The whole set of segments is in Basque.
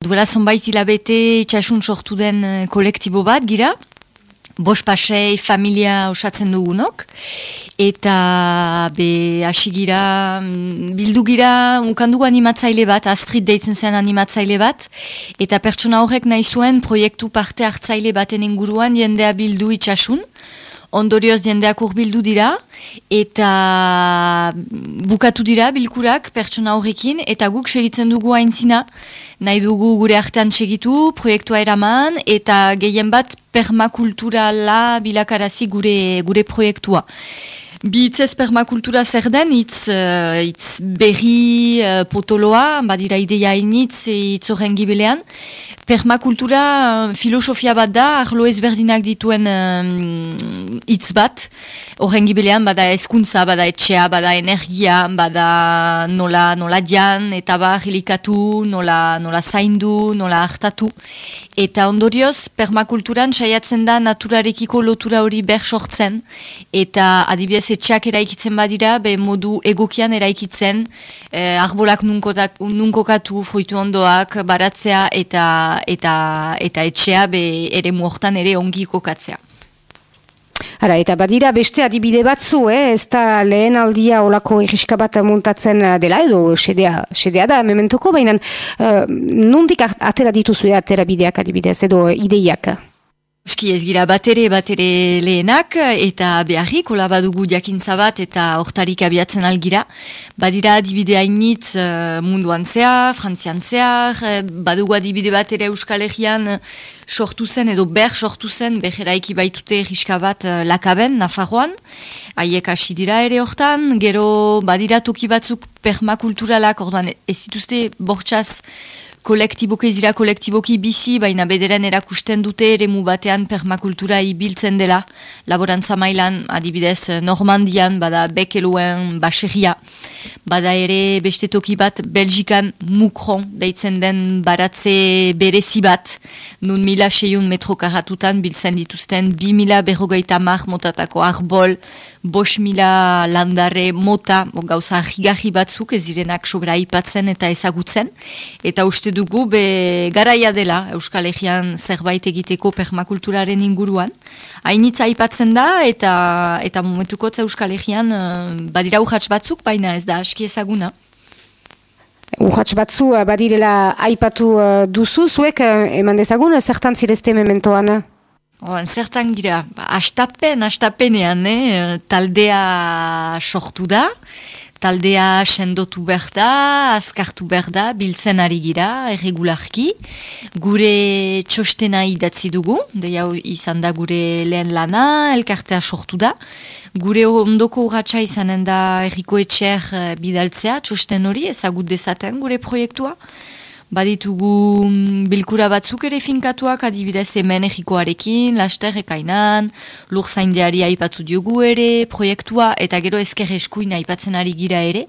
Duela zonbait hilabete itxasun sortu den eh, kolektibo bat gira, bos pasei familia osatzen dugunok, eta be asigira, mm, bildu gira, ukandugu animatzaile bat, Astrid deitzen zen animatzaile bat, eta pertsona horrek nahi zuen proiektu parte hartzaile baten inguruan jendea bildu itxasun, ondorioz jendeak urbildu dira, eta bukatu dira bilkurak pertsona horrekin, eta guk segitzen dugu haintzina, nahi dugu gure artean segitu, proiektua eraman, eta gehien bat permakulturala bilakarazi gure, gure proiektua. Bi itzez permakultura zer den, itz, uh, itz berri uh, potoloa, badira ideia initz, itz horren gibelean. Permakultura uh, filosofia bat da, arlo ezberdinak dituen hitz bat. Horren gibelean, bada eskuntza, bada etxea, bada energia, bada nola, nola dian, eta bar hilikatu, nola, nola zaindu, nola hartatu. Eta ondorioz, permakulturan saiatzen da naturarekiko lotura hori ber sortzen. Eta adibidez etxeak eraikitzen badira, be modu egokian eraikitzen, eh, arbolak nunkokatu, fruitu ondoak, baratzea eta, eta, eta etxea be ere muortan ere ongi kokatzea. Hala, eta badira beste adibide batzu, eh? ez da lehen aldia olako irriska bat muntatzen dela edo sedea, sedea da mementoko, baina uh, nondik atera dituzu atera bideak adibidez edo ideiak? Eski ez gira batere, batere lehenak, eta beharrik, hola badugu jakintza bat, eta hortarik abiatzen algira. Badira adibide hainitz uh, munduan zehar, frantzian zehar, uh, badugu adibide bat ere Euskal Herrian sortu zen, edo ber sortu zen, beheraiki baitute riska bat lakaben, Nafarroan. Haiek hasi dira ere hortan, gero badira toki batzuk permakulturalak, orduan ez dituzte bortxaz, kolektiboki ez dira kolektiboki bizi, baina bederen erakusten dute ere mu batean permakultura ibiltzen dela. Laborantza mailan, adibidez, Normandian, bada bekeluen baseria. Bada ere beste toki bat, Belgikan mukron, deitzen den baratze berezi bat, nun mila seiun metro karatutan biltzen dituzten, bi mila berrogeita mar motatako arbol, bos mila landare mota, gauza ahigahi batzuk, ez direnak sobera ipatzen eta ezagutzen, eta uste dugu be garaia dela Euskal Herrian zerbait egiteko permakulturaren inguruan. Hainitza aipatzen da eta eta momentuko Euskal Herrian uh, badira urratz batzuk, baina ez da aski ezaguna. Urratz batzu uh, badirela aipatu uh, duzu, zuek eman dezagun, zertan zirezte mementoan? Oan, zertan gira, astapen, astapenean, eh? taldea sortu da, taldea sendotu behar da, azkartu behar da, biltzen ari gira, erregularki. Gure txostena idatzi dugu, deia izan da gure lehen lana, elkartea sortu da. Gure ondoko urratxa izanen da erriko etxer eh, bidaltzea, txosten hori, ezagut dezaten gure proiektua. Baditugu mm, bilkura batzuk ere finkatuak adibidez hemen egikoarekin, laster ekainan, lur zaindeari aipatu diogu ere, proiektua eta gero ezker eskuin aipatzen ari gira ere.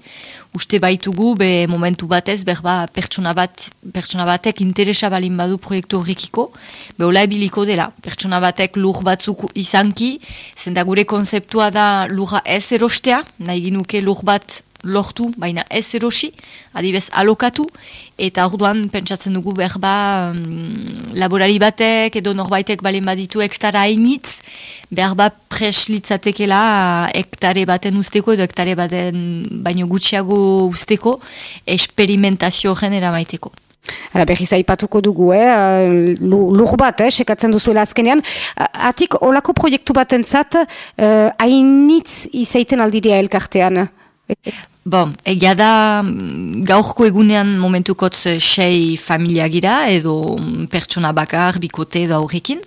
Uste baitugu be momentu batez berba pertsona, bat, pertsona batek interesa balin badu proiektu horrekiko, be hola ebiliko dela. Pertsona batek lur batzuk izanki, zenta gure konzeptua da lurra ez erostea, nahi ginuke lur bat lortu, baina ez erosi, adibez alokatu, eta orduan pentsatzen dugu behar ba um, laborari batek edo norbaitek balen baditu hektara hainitz, behar ba preslitzatekela hektare baten usteko edo hektare baten baino gutxiago usteko esperimentazio gen eramaiteko. Hala berriz aipatuko dugu, eh? lur bat, eh? sekatzen duzuela azkenean. Atik, olako proiektu bat entzat, eh, hainitz izaiten aldiria elkartean? Bon, egia da mm, gaurko egunean momentukotz sei familia gira edo mm, pertsona bakar, bikote edo aurrekin.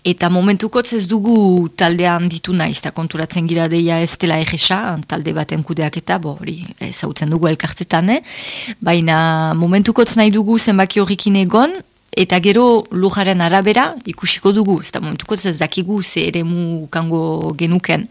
Eta momentukotz ez dugu taldean ditu naiz, eta konturatzen gira deia ez dela egesa, talde baten kudeak eta bo, hori ez dugu elkartetan, eh? baina momentukotz nahi dugu zenbaki horrekin egon, Eta gero lujaren arabera ikusiko dugu, ez da momentukotz ez dakigu ze ere kango genuken.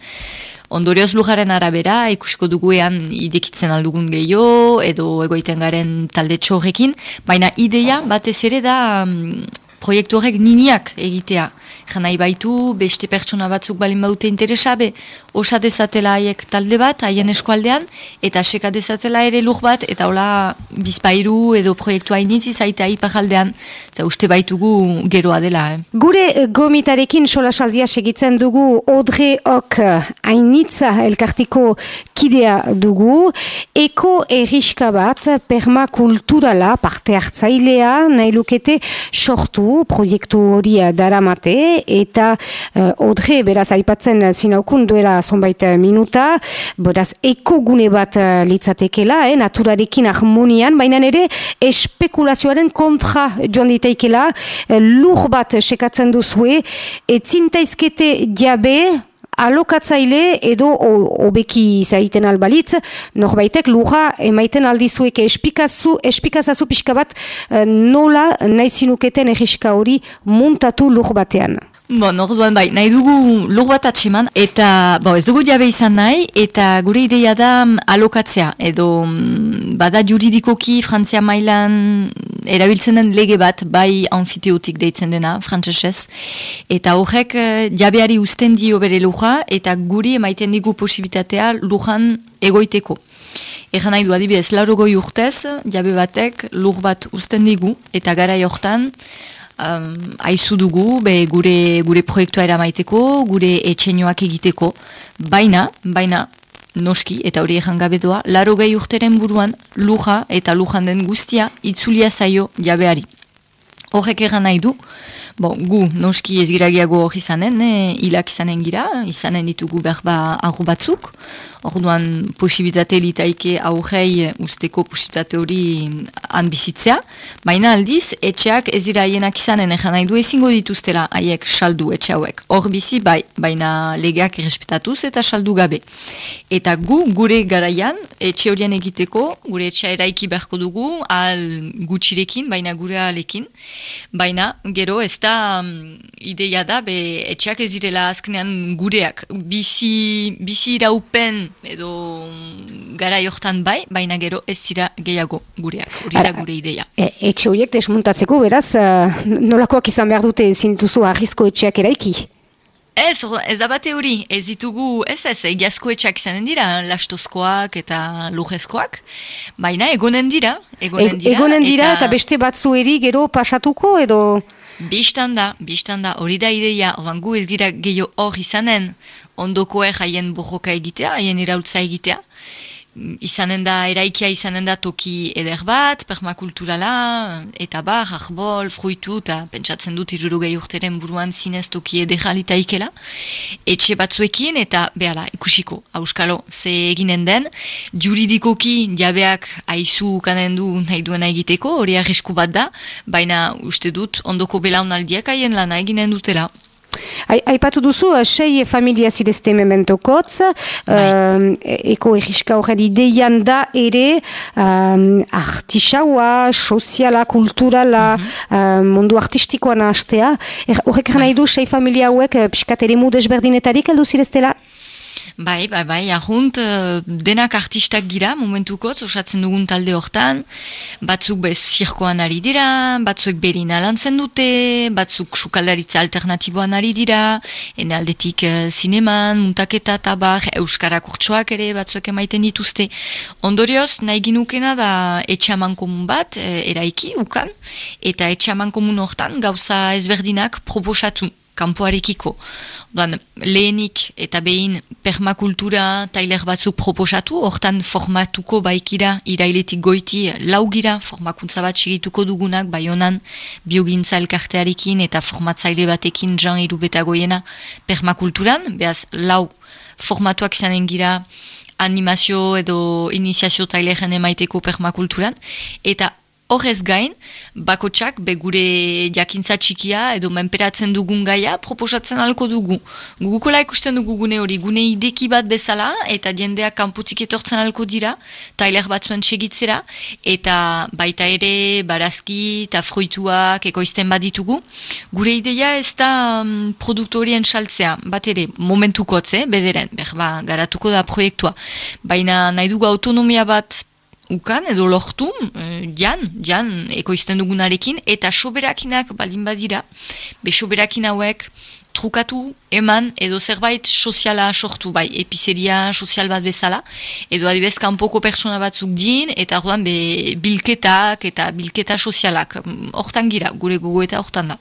Ondorioz lujaren arabera, ikusiko duguean idekitzen aldugun gehiago, edo egoiten garen talde txorrekin, baina ideia batez ere da, mm, proiektu horrek niniak egitea. Jan nahi baitu, beste pertsona batzuk balin baute interesabe, osa dezatela haiek talde bat, haien eskualdean, eta seka dezatela ere lur bat, eta hola bizpairu edo proiektu hainitzi zaita ipajaldean, eta uste baitugu geroa dela. Eh. Gure eh, gomitarekin sola saldia segitzen dugu Odre Ok hainitza elkartiko kidea dugu, eko erriska bat permakulturala parte hartzailea nahi lukete sortu proiektu hori daramate eta uh, odre beraz aipatzen zinaukun duela zonbait minuta, beraz eko gune bat uh, litzatekela, eh, naturarekin harmonian, baina ere espekulazioaren kontra joan diteikela, uh, lur bat sekatzen duzue, etzintaizkete diabe, alokatzaile edo obeki zaiten albalitz, norbaitek luja emaiten aldizueke espikazu, espikazazu pixka bat nola naizinuketen egiska hori muntatu lur batean. Bon, orduan bai, nahi dugu lur bat atseman, eta bo, ez dugu jabe izan nahi, eta gure ideia da mm, alokatzea, edo mm, bada juridikoki Frantzia mailan erabiltzen den lege bat, bai anfiteotik deitzen dena, frantzesez, eta horrek eh, jabeari usten dio bere luja, eta guri emaiten digu posibitatea lujan egoiteko. Egan nahi du adibidez, lauro goi urtez, jabe batek lur bat usten digu, eta gara jortan, um, aizu dugu, be gure, gure proiektua eramaiteko, gure etxenioak egiteko, baina, baina, noski, eta hori egan gabe laro gehi urteren buruan, luja eta lujan den guztia, itzulia zaio jabeari. Horrek egan nahi du, Bon, gu, noski ez gira giago hori izanen, eh, hilak izanen gira, izanen ditugu berba aurru batzuk. Orduan posibilitate litaike aurrei usteko posibilitate hori han bizitzea. Baina aldiz, etxeak ez dira haienak izanen, egan nahi du ezingo dituztela haiek saldu etxe hauek. Hor bizi, bai, baina legeak irrespetatuz eta saldu gabe. Eta gu, gure garaian, etxe horien egiteko, gure etxea eraiki beharko dugu, al gutxirekin, baina gure alekin. Baina, gero, ez da um, ideia da, be, etxeak ez direla azkenean gureak. Bizi, bizi iraupen edo um, gara jortan bai, baina gero ez dira gehiago gureak. Hori da gure ideia. E, etxe horiek desmuntatzeko, beraz, uh, nolakoak izan behar dute zintuzu arrizko etxeak eraiki? Ez, ez da bate hori, ez ditugu, ez ez, egiazko etxak izanen dira, lastozkoak eta lujezkoak, baina egonen dira, egonen dira. egonen dira eta, eta beste batzu eri gero pasatuko edo... Bistan da, bistan da, hori da ideia, oran gu ez gira gehiago hor izanen, ondokoe haien bojoka egitea, haien irautza egitea, izanen da, eraikia izanen da toki eder bat, permakulturala, eta bar, arbol, fruitu, eta pentsatzen dut irurugei urteren buruan zinez toki ederalita ikela. Etxe batzuekin, eta behala, ikusiko, auskalo, ze eginen den, juridikoki jabeak aizu kanen du nahi duena egiteko, hori arrisku bat da, baina uste dut, ondoko belaunaldiak haien lana eginen dutela. Aipatu duzu, uh, sei familia zirezte mementokotz, uh, eko egiska horren ideian da ere um, artisaua, soziala, kulturala, mm mundu artistikoa nahaztea. Er, horrek nahi du, sei familia hauek, uh, piskat ere mudesberdinetarik aldu zireztela? Bai, bai, bai, ahunt, eh, denak artistak gira, momentuko, osatzen dugun talde hortan, batzuk bez zirkoan ari dira, batzuk berin alantzen dute, batzuk sukaldaritza alternatiboan ari dira, ene aldetik uh, zineman, muntaketa, tabar, euskarak urtsoak ere, batzuk emaiten dituzte. Ondorioz, nahi ginukena da etxaman komun bat, eh, eraiki, ukan, eta etxaman komun hortan gauza ezberdinak proposatu kanpoarekiko. Odan, lehenik eta behin permakultura tailer batzuk proposatu, hortan formatuko baikira irailetik goiti laugira formakuntza bat segituko dugunak, bai honan biogintza elkartearekin eta formatzaile batekin jan irubetagoiena permakulturan, behaz lau formatuak zanen gira animazio edo iniziazio taileren emaiteko permakulturan, eta Horrez gain, bakotsak be gure jakintza txikia edo menperatzen dugun gaia proposatzen alko dugu. Gugukola ikusten dugu gune hori, gune ideki bat bezala eta jendeak kanputik etortzen alko dira, tailer batzuen txegitzera, eta baita ere barazki eta fruituak ekoizten bat ditugu. Gure ideia ez da um, produktorien saltzea, bat ere momentukotze, bederen, berba, garatuko da proiektua. Baina nahi dugu autonomia bat ukan edo lortu, uh, jan, jan ekoizten dugunarekin, eta soberakinak balin badira, be soberakin hauek trukatu, eman, edo zerbait soziala sortu, bai, epizeria sozial bat bezala, edo adibez kanpoko pertsona batzuk din, eta orduan be bilketak eta bilketa sozialak, hortan gira, gure gugu eta hortan da.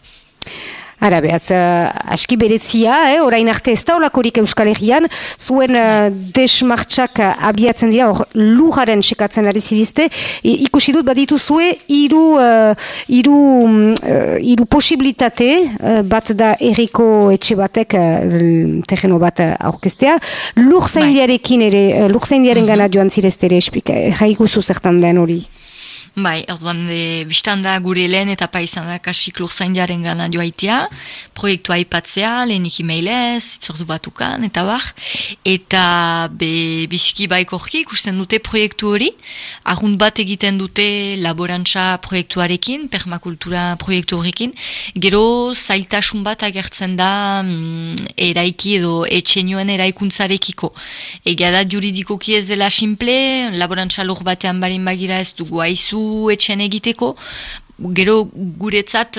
Ara, behaz, uh, aski berezia, eh? orain arte ez da olakorik Euskal Herrian, zuen uh, desmartxak abiatzen dira, hor lujaren sekatzen ari zirizte, ikusi dut baditu zue, iru, uh, iru, uh, iru posibilitate, uh, bat da erriko etxe batek, uh, terreno bat aurkestea, luj zaindiarekin ere, uh, luj zaindiaren mm -hmm. gana joan zirezte ere, jaiguzu zertan den hori. Bai, orduan de, biztan da gure lehen eta paizan da kasik lurzaindiaren gana joaitia, proiektua aipatzea, lehenik emailez, itzordu batukan, eta bar, eta be, biziki baikorki ikusten dute proiektu hori, argunt bat egiten dute laborantza proiektuarekin, permakultura proiektu horrekin, gero zailtasun bat agertzen da mm, eraiki edo etxenioen eraikuntzarekiko. Egia da juridikoki ez dela simple, laborantza lur batean barin bagira ez dugu aizu, etxen egiteko, gero guretzat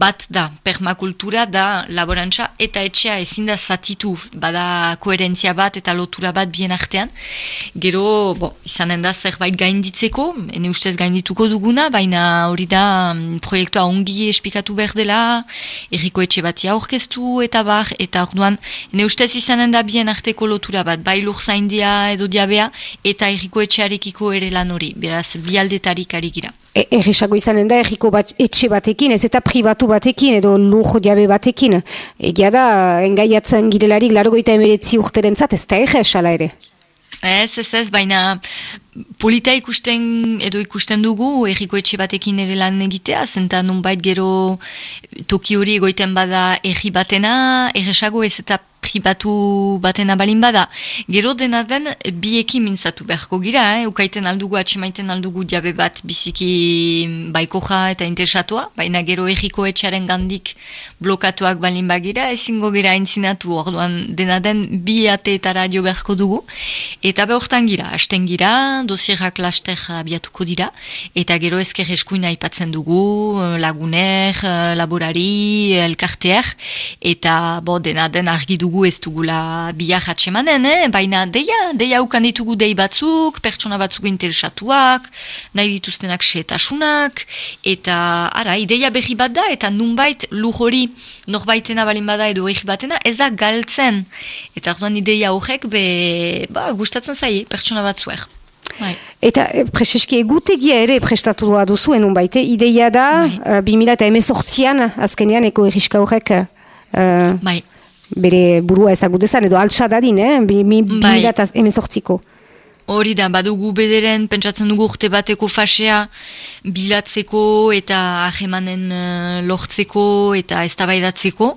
bat da, permakultura da laborantza eta etxea ezin da zatitu, bada koherentzia bat eta lotura bat bien artean. Gero, bo, izanen da zerbait gainditzeko, ene ustez gaindituko duguna, baina hori da proiektua ongi espikatu behar dela, erriko etxe batia orkestu eta bar, eta orduan, ene ustez izanen da bien arteko lotura bat, bai lur zaindia edo diabea, eta erriko etxearekiko ere lan hori, beraz, bialdetarik ari gira. E, erresago izanen da erriko bat, etxe batekin, ez eta pribatu batekin, edo lujo jabe batekin. Egia da, engaiatzen girelarik, largoita emeretzi urteren zat, ez da erresala ere. Ez, ez, ez, baina polita ikusten, edo ikusten dugu, erriko etxe batekin ere lan egitea, zenta nunbait gero toki hori egoiten bada erri batena, erresago ez eta pribatu baten abalin bada. Gero dena den bieki mintzatu beharko gira, eh? ukaiten aldugu, atxemaiten aldugu jabe bat biziki baikoja eta interesatua, baina gero egiko etxaren gandik blokatuak balin bagira, ezingo gira entzinatu orduan dena den bi ateetara jo beharko dugu. Eta behortan gira, hasten gira, dosierak laster abiatuko dira, eta gero ezker eskuina aipatzen dugu, laguner, laborari, elkarteak, eta bo dena den argi dugu dugu ez dugula biak atsemanen, eh? baina deia, deia ukan ditugu dei batzuk, pertsona batzuk interesatuak, nahi dituztenak setasunak, eta ara, ideia berri bat da, eta nunbait luj hori norbaitena balin bada edo egi batena, ez da galtzen. Eta orduan ideia horrek, be, ba, gustatzen zaie, pertsona batzuek. Bai. Eta eh, preseski egutegia ere prestatu doa duzu, enun baite, ideia da, bai. uh, 2018an, azkenean, eko erriska horrek, uh, bai bere burua ezagutezan, edo altsa dadin, eh? bi, bi, bai. Hori da, badugu bederen, pentsatzen dugu urte bateko fasea, bilatzeko eta ahemanen uh, lortzeko eta eztabaidatzeko.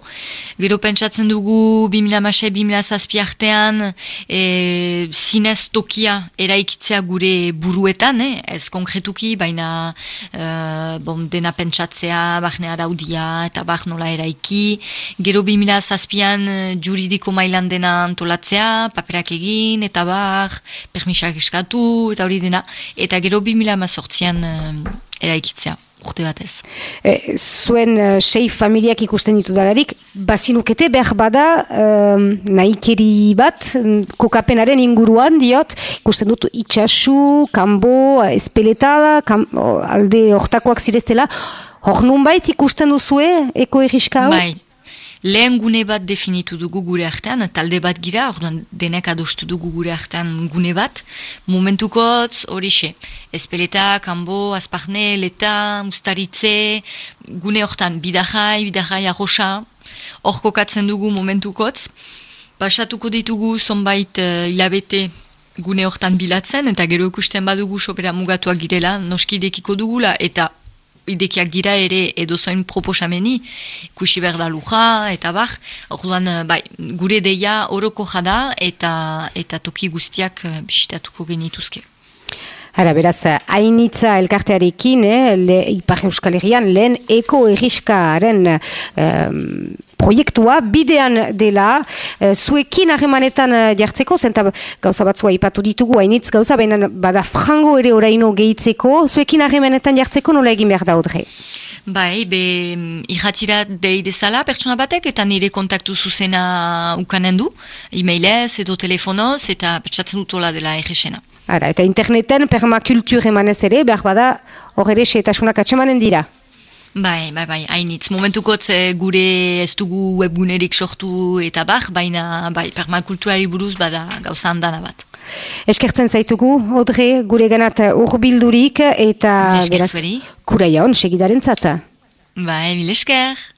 Gero pentsatzen dugu 2006-2006 zazpi artean e, zinez tokia eraikitzea gure buruetan, eh? ez konkretuki, baina uh, bon, dena pentsatzea, bahne araudia eta bah nola eraiki. Gero 2006 zazpian juridiko mailan dena antolatzea, paperak egin eta bah, permisak eskatu eta hori dena. Eta gero 2008an uh, eraikitzea urte batez. E, zuen uh, sei familiak ikusten ditu dalarik, bazinukete behar bada um, nahikeri bat, kokapenaren inguruan diot, ikusten dut itxasu, kanbo, espeleta, kam, alde hortakoak zireztela, hor nun bait ikusten duzue, eko eriska hau? Bai lehen gune bat definitu dugu gure artean, talde bat gira, orduan denek adostu dugu gure artean gune bat, momentukotz hori xe, espeleta, kanbo, azparne, leta, mustaritze, gune hortan, bidajai, bidajai arroxa, hor kokatzen dugu momentukotz, pasatuko ditugu zonbait uh, gune hortan bilatzen, eta gero ikusten badugu sopera mugatuak girela, noskidekiko dugula, eta idekiak dira ere edo zoin proposameni, kusi berda luja, eta bar, orduan, eh, bai, gure deia oroko jada eta eta toki guztiak eh, bisitatuko genituzke. Hara, beraz, hainitza elkartearekin, eh, le, Ipar Euskal Herrian, lehen eko erriskaren proiektua bidean dela, uh, zuekin harremanetan uh, jartzeko, zenta gauza batzua ipatu ditugu, hainitz gauza, baina bada frango ere oraino gehitzeko, zuekin harremanetan jartzeko nola egin behar da odre? Bai, be, irratira deidezala pertsona batek eta nire kontaktu zuzena ukanen du, e-mailez edo telefonoz eta petsatzen dutola dela egesena. Ara, eta interneten permakultur emanez ere, behar bada, hor ere seetasunak atsemanen dira. Bai, bai, bai, hainitz. Momentukotz gure ez dugu webgunerik sortu eta bar, baina bai, permakulturari buruz bada gauza handana bat. Eskertzen zaitugu, Odre, gure ganat urbildurik eta beraz, kura jaun, segidaren zata. Bai, mil esker.